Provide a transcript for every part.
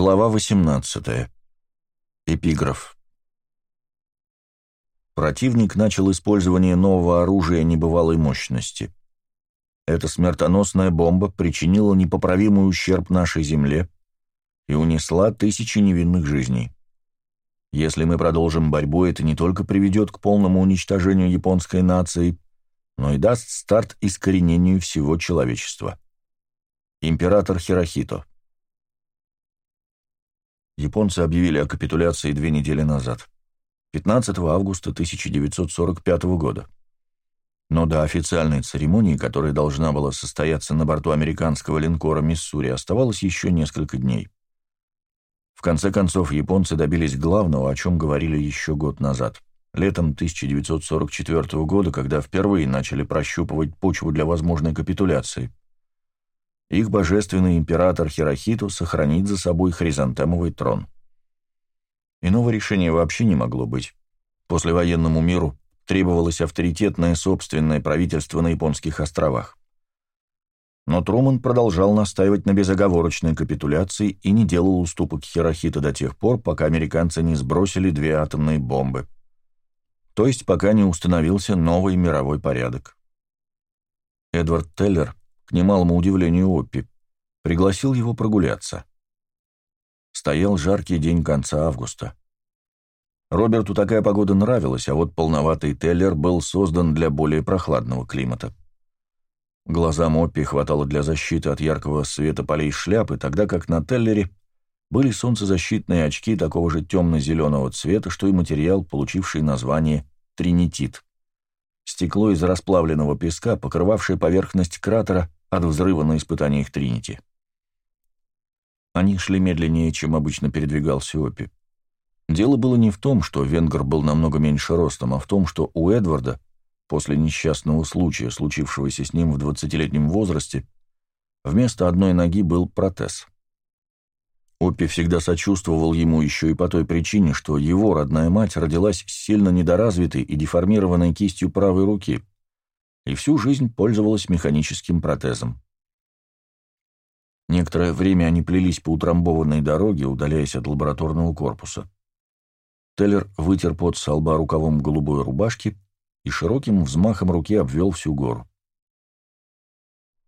Глава 18. Эпиграф. Противник начал использование нового оружия небывалой мощности. Эта смертоносная бомба причинила непоправимый ущерб нашей Земле и унесла тысячи невинных жизней. Если мы продолжим борьбу, это не только приведет к полному уничтожению японской нации, но и даст старт искоренению всего человечества. Император Хирохито Японцы объявили о капитуляции две недели назад, 15 августа 1945 года. Но до официальной церемонии, которая должна была состояться на борту американского линкора «Миссури», оставалось еще несколько дней. В конце концов, японцы добились главного, о чем говорили еще год назад. Летом 1944 года, когда впервые начали прощупывать почву для возможной капитуляции – их божественный император Хирохиту сохранит за собой хризантемовый трон. Иного решения вообще не могло быть. После военному миру требовалось авторитетное собственное правительство на японских островах. Но Труман продолжал настаивать на безоговорочной капитуляции и не делал уступок Хирохита до тех пор, пока американцы не сбросили две атомные бомбы. То есть пока не установился новый мировой порядок. Эдвард Теллер к немалому удивлению Оппи, пригласил его прогуляться. Стоял жаркий день конца августа. Роберту такая погода нравилась, а вот полноватый Теллер был создан для более прохладного климата. Глазам Оппи хватало для защиты от яркого света полей шляпы, тогда как на Теллере были солнцезащитные очки такого же темно-зеленого цвета, что и материал, получивший название тринитит. Стекло из расплавленного песка, покрывавшее поверхность кратера от взрыва на испытаниях Тринити. Они шли медленнее, чем обычно передвигался Опи. Дело было не в том, что Венгер был намного меньше ростом, а в том, что у Эдварда, после несчастного случая, случившегося с ним в двадцатилетнем возрасте, вместо одной ноги был протез. Оппи всегда сочувствовал ему еще и по той причине, что его родная мать родилась с сильно недоразвитой и деформированной кистью правой руки – и всю жизнь пользовалась механическим протезом. Некоторое время они плелись по утрамбованной дороге, удаляясь от лабораторного корпуса. Теллер вытер пот со лба рукавом голубой рубашки и широким взмахом руки обвел всю гору.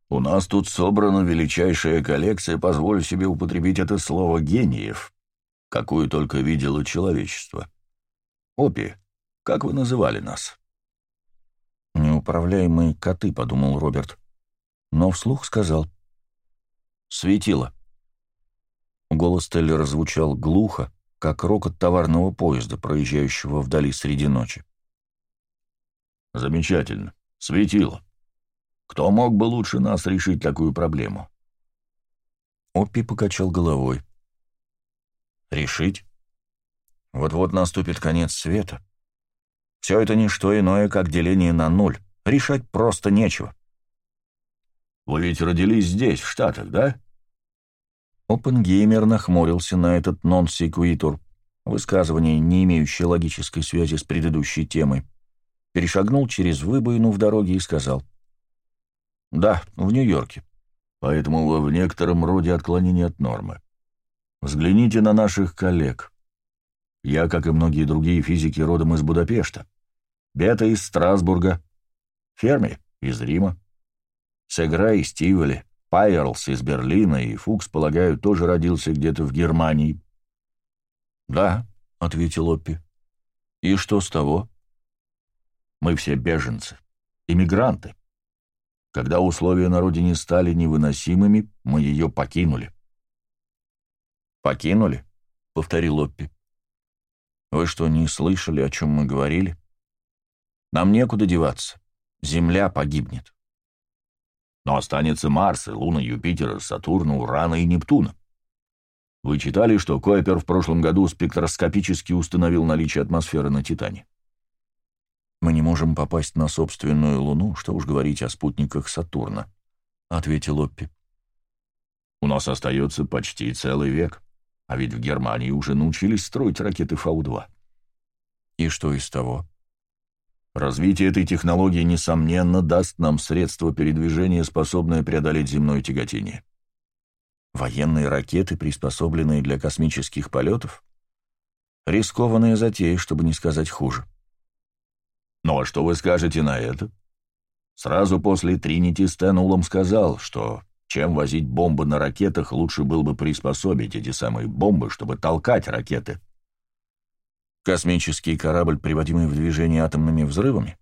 «У нас тут собрана величайшая коллекция, позволю себе употребить это слово, гениев, какую только видело человечество. Опи, как вы называли нас?» «Неуправляемые коты», — подумал Роберт. Но вслух сказал. «Светило». Голос Теллера звучал глухо, как рокот товарного поезда, проезжающего вдали среди ночи. «Замечательно. Светило. Кто мог бы лучше нас решить такую проблему?» Оппи покачал головой. «Решить? Вот-вот наступит конец света. Все это не что иное, как деление на нуль. Решать просто нечего. «Вы ведь родились здесь, в Штатах, да?» Опенгеймер нахмурился на этот нон-секуитур, высказывание, не имеющее логической связи с предыдущей темой, перешагнул через выбоину в дороге и сказал. «Да, в Нью-Йорке. Поэтому вы в некотором роде отклонение от нормы. Взгляните на наших коллег. Я, как и многие другие физики, родом из Будапешта. Бета из Страсбурга. Ферми из Рима. Сегра из Тиволи. Пайерлс из Берлина и Фукс, полагаю, тоже родился где-то в Германии. «Да», — ответил Оппи. «И что с того?» «Мы все беженцы, иммигранты. Когда условия на родине стали невыносимыми, мы ее покинули». «Покинули?» — повторил Оппи. Вы что, не слышали, о чем мы говорили? Нам некуда деваться. Земля погибнет. Но останется Марс, и Луна, Юпитера, Сатурна, Урана и Нептуна. Вы читали, что Койпер в прошлом году спектроскопически установил наличие атмосферы на Титане? Мы не можем попасть на собственную Луну, что уж говорить о спутниках Сатурна, — ответил Оппи. У нас остается почти целый век. А ведь в Германии уже научились строить ракеты Фау-2. И что из того? Развитие этой технологии, несомненно, даст нам средство передвижения, способное преодолеть земное тяготение. Военные ракеты, приспособленные для космических полетов? Рискованная затея, чтобы не сказать хуже. Ну а что вы скажете на это? Сразу после Тринити Стэн Улом сказал, что чем возить бомбы на ракетах, лучше было бы приспособить эти самые бомбы, чтобы толкать ракеты. Космический корабль, приводимый в движение атомными взрывами?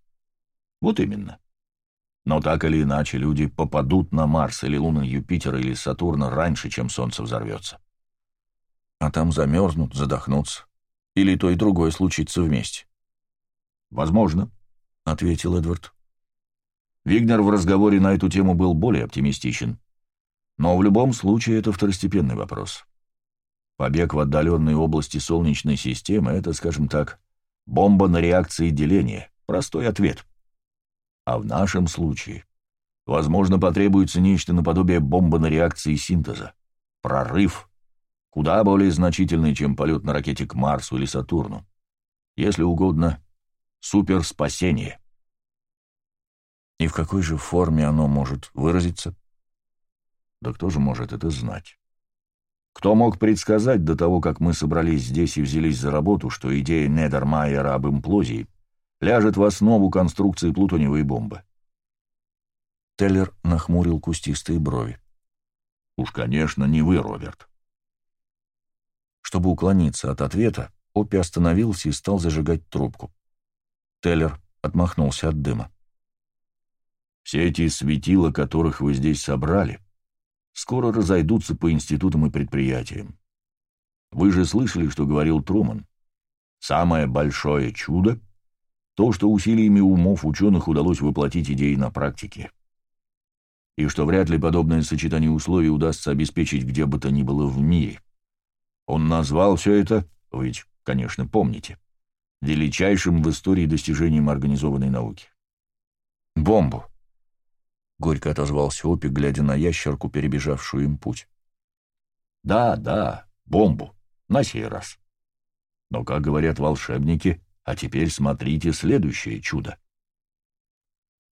Вот именно. Но так или иначе, люди попадут на Марс или Луну Юпитера или Сатурна раньше, чем Солнце взорвется. А там замерзнут, задохнутся. Или то и другое случится вместе. «Возможно», — ответил Эдвард. Вигнер в разговоре на эту тему был более оптимистичен. Но в любом случае это второстепенный вопрос. Побег в отдаленные области Солнечной системы — это, скажем так, бомба на реакции деления, простой ответ. А в нашем случае, возможно, потребуется нечто наподобие бомбы на реакции синтеза. Прорыв. Куда более значительный, чем полет на ракете к Марсу или Сатурну. Если угодно, суперспасение. И в какой же форме оно может выразиться? Да кто же может это знать? Кто мог предсказать до того, как мы собрались здесь и взялись за работу, что идея Недермайера об имплозии ляжет в основу конструкции плутониевой бомбы. Теллер нахмурил кустистые брови. «Уж, конечно, не вы, Роберт». Чтобы уклониться от ответа, Оппи остановился и стал зажигать трубку. Теллер отмахнулся от дыма. «Все эти светила, которых вы здесь собрали, скоро разойдутся по институтам и предприятиям. Вы же слышали, что говорил Труман. Самое большое чудо то, что усилиями умов ученых удалось воплотить идеи на практике. И что вряд ли подобное сочетание условий удастся обеспечить где бы то ни было в мире. Он назвал все это, вы ведь, конечно, помните, величайшим в истории достижением организованной науки. «Бомбу», — горько отозвался Опи, глядя на ящерку, перебежавшую им путь. «Да, да, бомбу, на сей раз. Но, как говорят волшебники, а теперь смотрите следующее чудо.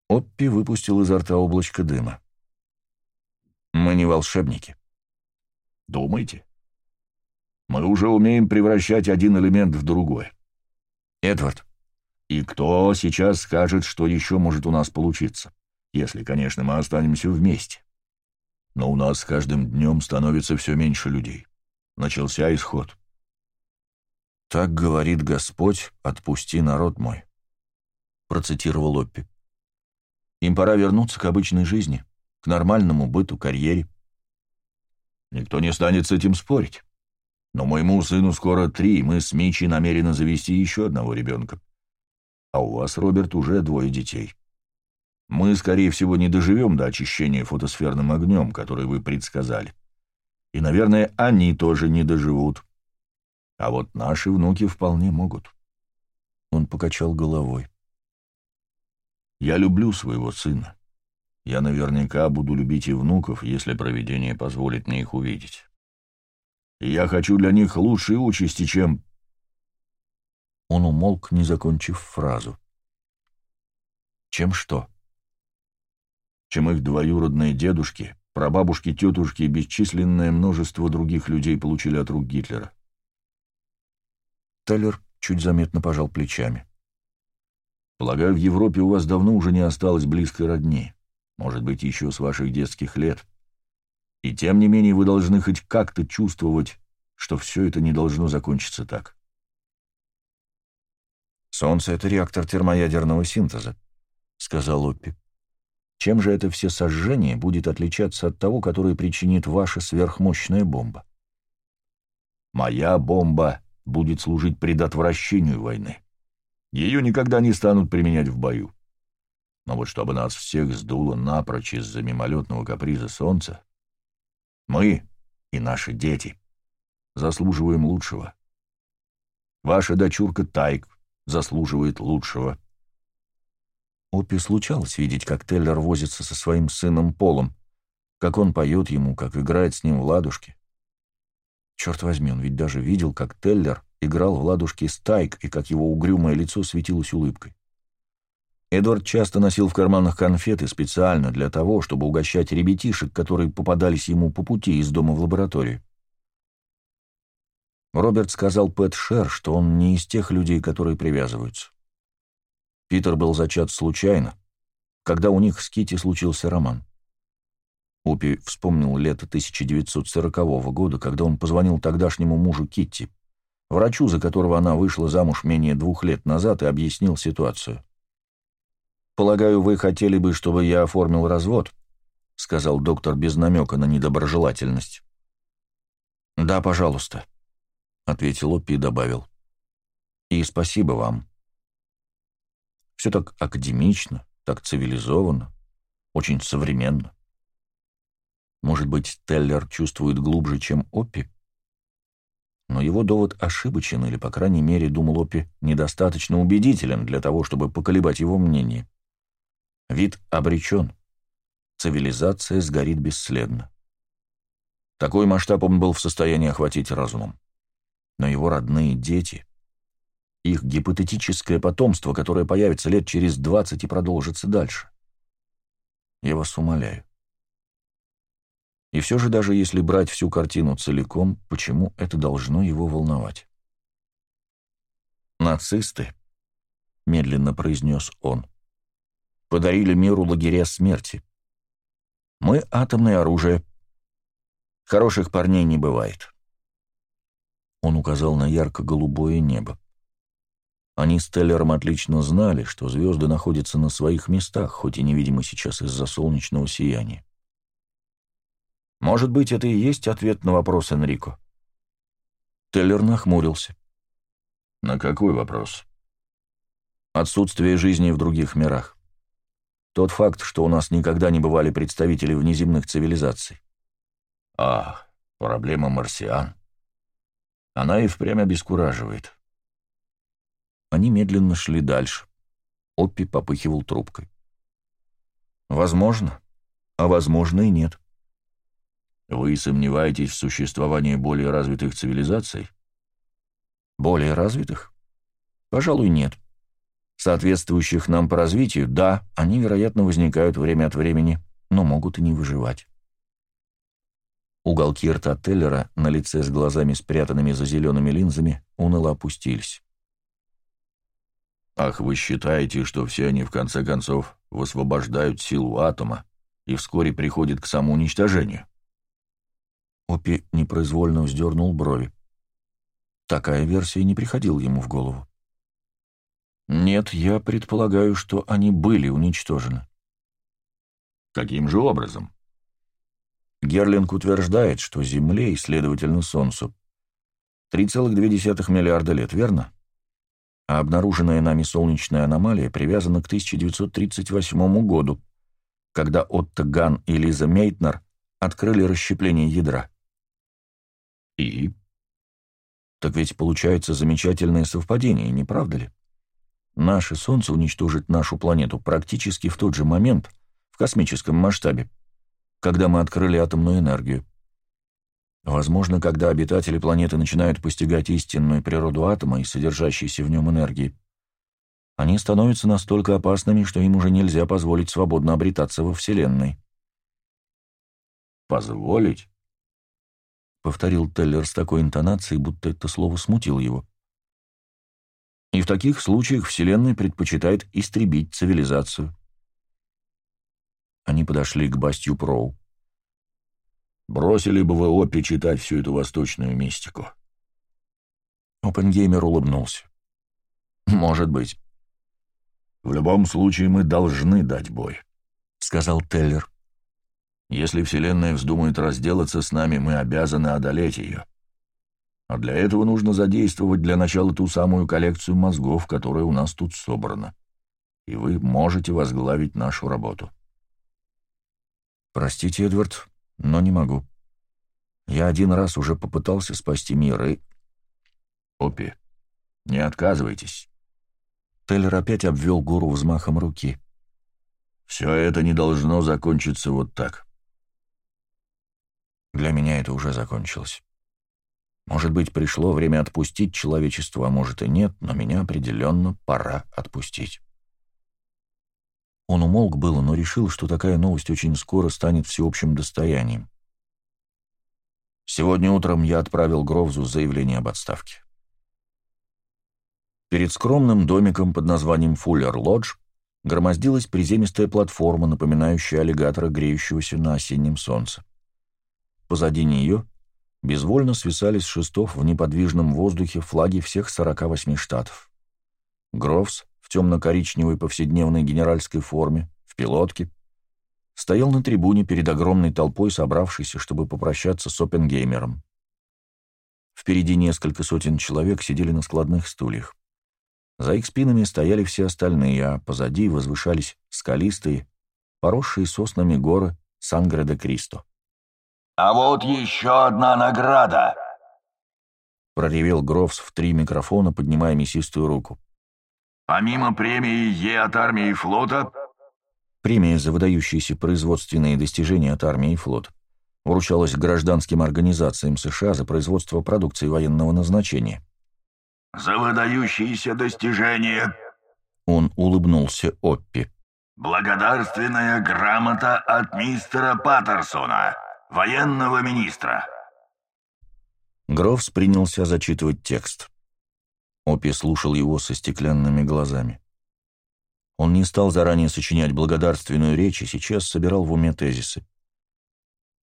Оппи выпустил изо рта облачко дыма. «Мы не волшебники». «Думаете? Мы уже умеем превращать один элемент в другой». «Эдвард, и кто сейчас скажет, что еще может у нас получиться? Если, конечно, мы останемся вместе. Но у нас с каждым днем становится все меньше людей. Начался исход. «Так говорит Господь, отпусти народ мой», — процитировал Оппи. «Им пора вернуться к обычной жизни, к нормальному быту, карьере». «Никто не станет с этим спорить. Но моему сыну скоро три, и мы с Мичи намерены завести еще одного ребенка. А у вас, Роберт, уже двое детей. Мы, скорее всего, не доживем до очищения фотосферным огнем, который вы предсказали. И, наверное, они тоже не доживут». А вот наши внуки вполне могут. Он покачал головой. Я люблю своего сына. Я наверняка буду любить и внуков, если провидение позволит мне их увидеть. И я хочу для них лучшей участи, чем... Он умолк, не закончив фразу. Чем что? Чем их двоюродные дедушки, прабабушки, тетушки и бесчисленное множество других людей получили от рук Гитлера. Теллер чуть заметно пожал плечами. «Полагаю, в Европе у вас давно уже не осталось близкой родни. Может быть, еще с ваших детских лет. И тем не менее вы должны хоть как-то чувствовать, что все это не должно закончиться так». «Солнце — это реактор термоядерного синтеза», — сказал Оппи. «Чем же это все сожжение будет отличаться от того, которое причинит ваша сверхмощная бомба?» «Моя бомба будет служить предотвращению войны. Ее никогда не станут применять в бою. Но вот чтобы нас всех сдуло напрочь из-за мимолетного каприза солнца, мы и наши дети заслуживаем лучшего. Ваша дочурка Тайк заслуживает лучшего. Опи случалось видеть, как Теллер возится со своим сыном Полом, как он поет ему, как играет с ним в ладушки. Черт возьми, он ведь даже видел, как Теллер играл в ладушки Стайк и как его угрюмое лицо светилось улыбкой. Эдвард часто носил в карманах конфеты специально для того, чтобы угощать ребятишек, которые попадались ему по пути из дома в лабораторию. Роберт сказал Пэт Шер, что он не из тех людей, которые привязываются. Питер был зачат случайно, когда у них с Кити случился роман. Опи вспомнил лето 1940 года, когда он позвонил тогдашнему мужу Китти, врачу, за которого она вышла замуж менее двух лет назад, и объяснил ситуацию. «Полагаю, вы хотели бы, чтобы я оформил развод?» — сказал доктор без намека на недоброжелательность. «Да, пожалуйста», — ответил Оппи и добавил. «И спасибо вам». Все так академично, так цивилизованно, очень современно. Может быть, Теллер чувствует глубже, чем Оппи? Но его довод ошибочен, или, по крайней мере, думал Оппи, недостаточно убедителен для того, чтобы поколебать его мнение. Вид обречен. Цивилизация сгорит бесследно. Такой масштаб он был в состоянии охватить разумом. Но его родные дети, их гипотетическое потомство, которое появится лет через двадцать и продолжится дальше. Я вас умоляю. И все же, даже если брать всю картину целиком, почему это должно его волновать? «Нацисты», — медленно произнес он, — подарили миру лагеря смерти. Мы — атомное оружие. Хороших парней не бывает. Он указал на ярко-голубое небо. Они с Теллером отлично знали, что звезды находятся на своих местах, хоть и невидимы сейчас из-за солнечного сияния. Может быть, это и есть ответ на вопрос Энрико? Теллер нахмурился. На какой вопрос? Отсутствие жизни в других мирах. Тот факт, что у нас никогда не бывали представители внеземных цивилизаций. А, проблема марсиан. Она и впрямь обескураживает. Они медленно шли дальше. Оппи попыхивал трубкой. Возможно, а возможно и нет. Вы сомневаетесь в существовании более развитых цивилизаций? Более развитых? Пожалуй, нет. — соответствующих нам по развитию, да, они, вероятно, возникают время от времени, но могут и не выживать. Уголки рта Теллера на лице с глазами, спрятанными за зелеными линзами, уныло опустились. «Ах, вы считаете, что все они, в конце концов, высвобождают силу атома и вскоре приходят к самоуничтожению?» Опи непроизвольно вздернул брови. Такая версия не приходила ему в голову. Нет, я предполагаю, что они были уничтожены. Каким же образом? Герлинг утверждает, что Земле и, следовательно, Солнцу 3,2 миллиарда лет, верно? А обнаруженная нами солнечная аномалия привязана к 1938 году, когда Отто Ган и Лиза Мейтнер открыли расщепление ядра. И? Так ведь получается замечательное совпадение, не правда ли? Наше Солнце уничтожит нашу планету практически в тот же момент, в космическом масштабе, когда мы открыли атомную энергию. Возможно, когда обитатели планеты начинают постигать истинную природу атома и содержащейся в нем энергии, они становятся настолько опасными, что им уже нельзя позволить свободно обретаться во Вселенной. «Позволить?» — повторил Теллер с такой интонацией, будто это слово смутило его. И в таких случаях Вселенная предпочитает истребить цивилизацию. Они подошли к Бастью Проу. «Бросили бы вы Опи читать всю эту восточную мистику?» Опенгеймер улыбнулся. «Может быть». «В любом случае мы должны дать бой», — сказал Теллер. «Если Вселенная вздумает разделаться с нами, мы обязаны одолеть ее. А для этого нужно задействовать для начала ту самую коллекцию мозгов, которая у нас тут собрана. И вы можете возглавить нашу работу. Простите, Эдвард, но не могу. Я один раз уже попытался спасти мир и... Опи, не отказывайтесь. Теллер опять обвел гору взмахом руки. Все это не должно закончиться вот так. Для меня это уже закончилось. Может быть, пришло время отпустить человечество, а может и нет, но меня определенно пора отпустить. Он умолк было, но решил, что такая новость очень скоро станет всеобщим достоянием. Сегодня утром я отправил Гровзу заявление об отставке. Перед скромным домиком под названием Фуллер Лодж громоздилась приземистая платформа, напоминающая аллигатора, греющегося на осеннем солнце. Позади нее безвольно свисали с шестов в неподвижном воздухе флаги всех 48 штатов. Гровс темно-коричневой повседневной генеральской форме, в пилотке, стоял на трибуне перед огромной толпой, собравшейся, чтобы попрощаться с Опенгеймером. Впереди несколько сотен человек сидели на складных стульях. За их спинами стояли все остальные, а позади возвышались скалистые, поросшие соснами горы Сангре-де-Кристо. «А вот еще одна награда!» проревел Грофс в три микрофона, поднимая мясистую руку. «Помимо премии Е от армии и флота, Премия за выдающиеся производственные достижения от армии и флота вручалась гражданским организациям США за производство продукции военного назначения. «За выдающиеся достижения!» Он улыбнулся Оппи. «Благодарственная грамота от мистера Паттерсона, военного министра!» Грофс принялся зачитывать текст. Оппи слушал его со стеклянными глазами. Он не стал заранее сочинять благодарственную речь и сейчас собирал в уме тезисы.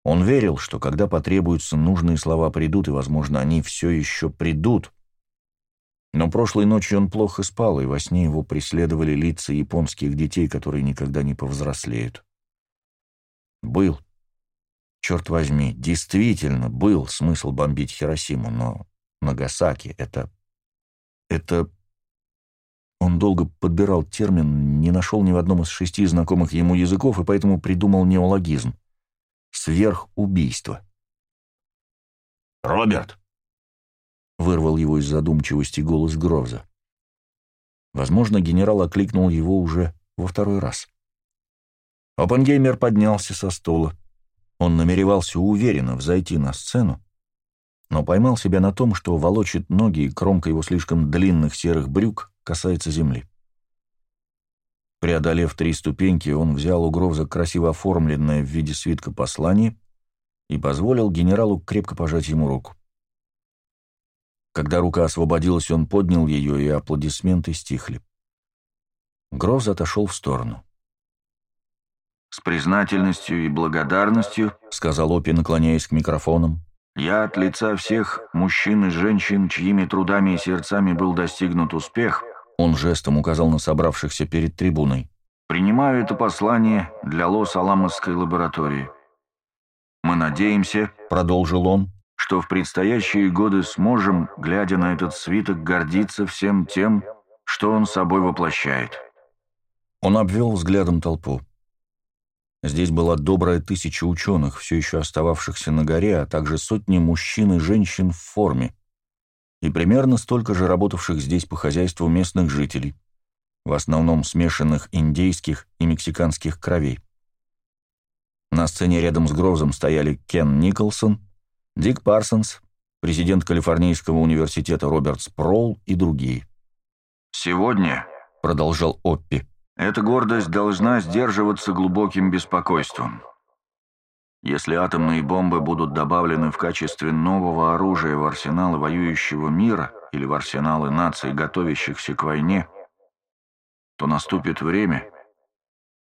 Он верил, что когда потребуются нужные слова придут, и, возможно, они все еще придут. Но прошлой ночью он плохо спал, и во сне его преследовали лица японских детей, которые никогда не повзрослеют. Был. Черт возьми, действительно был смысл бомбить Хиросиму, но Нагасаки — это... это он долго подбирал термин, не нашел ни в одном из шести знакомых ему языков и поэтому придумал неологизм. Сверхубийство. «Роберт!» — вырвал его из задумчивости голос Гровза. Возможно, генерал окликнул его уже во второй раз. Опенгеймер поднялся со стола. Он намеревался уверенно взойти на сцену, но поймал себя на том, что волочит ноги, и кромка его слишком длинных серых брюк касается земли. Преодолев три ступеньки, он взял у Гровза красиво оформленное в виде свитка послание и позволил генералу крепко пожать ему руку. Когда рука освободилась, он поднял ее, и аплодисменты стихли. Гровз отошел в сторону. «С признательностью и благодарностью», — сказал Опи, наклоняясь к микрофонам, «я от лица всех мужчин и женщин, чьими трудами и сердцами был достигнут успех», он жестом указал на собравшихся перед трибуной. «Принимаю это послание для Лос-Аламосской лаборатории. Мы надеемся, — продолжил он, — что в предстоящие годы сможем, глядя на этот свиток, гордиться всем тем, что он собой воплощает». Он обвел взглядом толпу. Здесь была добрая тысяча ученых, все еще остававшихся на горе, а также сотни мужчин и женщин в форме, и примерно столько же работавших здесь по хозяйству местных жителей, в основном смешанных индейских и мексиканских кровей. На сцене рядом с Грозом стояли Кен Николсон, Дик Парсонс, президент Калифорнийского университета Роберт Спроул и другие. «Сегодня», — продолжал Оппи, — «эта гордость должна сдерживаться глубоким беспокойством». Если атомные бомбы будут добавлены в качестве нового оружия в арсеналы воюющего мира или в арсеналы наций, готовящихся к войне, то наступит время,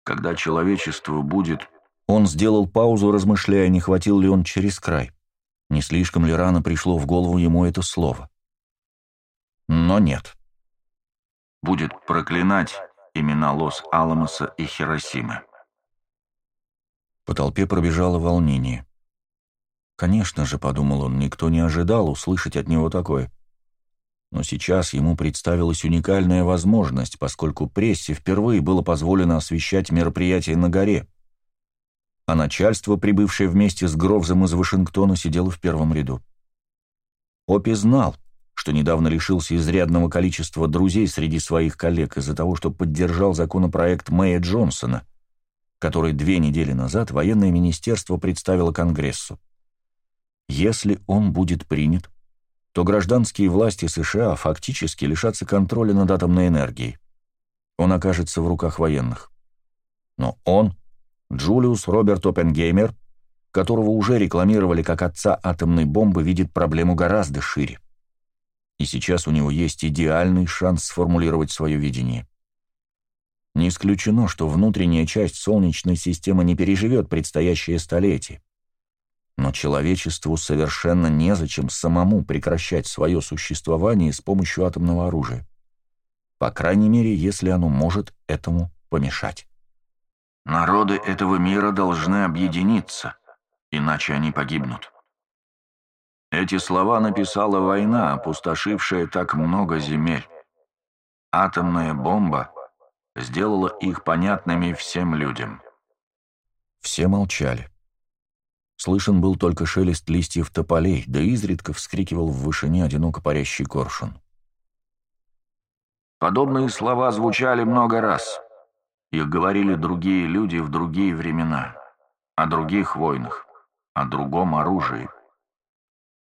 когда человечество будет... Он сделал паузу, размышляя, не хватил ли он через край. Не слишком ли рано пришло в голову ему это слово. Но нет. Будет проклинать имена Лос-Аламоса и Хиросимы. По толпе пробежало волнение. Конечно же, подумал он, никто не ожидал услышать от него такое. Но сейчас ему представилась уникальная возможность, поскольку прессе впервые было позволено освещать мероприятие на горе. А начальство, прибывшее вместе с Гровзом из Вашингтона, сидело в первом ряду. Опи знал, что недавно лишился изрядного количества друзей среди своих коллег из-за того, что поддержал законопроект Мэя Джонсона, который две недели назад военное министерство представило Конгрессу. Если он будет принят, то гражданские власти США фактически лишатся контроля над атомной энергией. Он окажется в руках военных. Но он, Джулиус Роберт Оппенгеймер, которого уже рекламировали как отца атомной бомбы, видит проблему гораздо шире. И сейчас у него есть идеальный шанс сформулировать свое видение. Не исключено, что внутренняя часть Солнечной системы не переживет предстоящее столетие. Но человечеству совершенно незачем самому прекращать свое существование с помощью атомного оружия. По крайней мере, если оно может этому помешать. Народы этого мира должны объединиться, иначе они погибнут. Эти слова написала война, опустошившая так много земель. Атомная бомба сделала их понятными всем людям. Все молчали. Слышен был только шелест листьев тополей, да изредка вскрикивал в вышине одиноко парящий коршун. Подобные слова звучали много раз. Их говорили другие люди в другие времена, о других войнах, о другом оружии.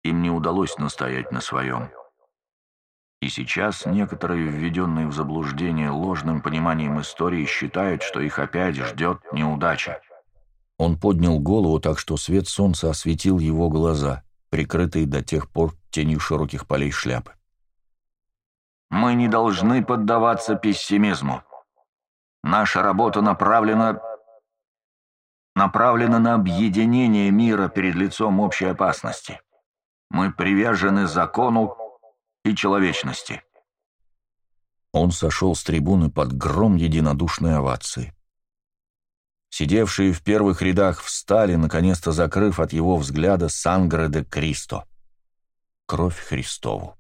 Им не удалось настоять на своем. И сейчас некоторые, введенные в заблуждение ложным пониманием истории, считают, что их опять ждет неудача. Он поднял голову так, что свет солнца осветил его глаза, прикрытые до тех пор тенью широких полей шляпы. «Мы не должны поддаваться пессимизму. Наша работа направлена направлена на объединение мира перед лицом общей опасности. Мы привержены закону и человечности. Он сошел с трибуны под гром единодушной овации. Сидевшие в первых рядах встали, наконец-то закрыв от его взгляда Сангре де Кристо. Кровь Христову.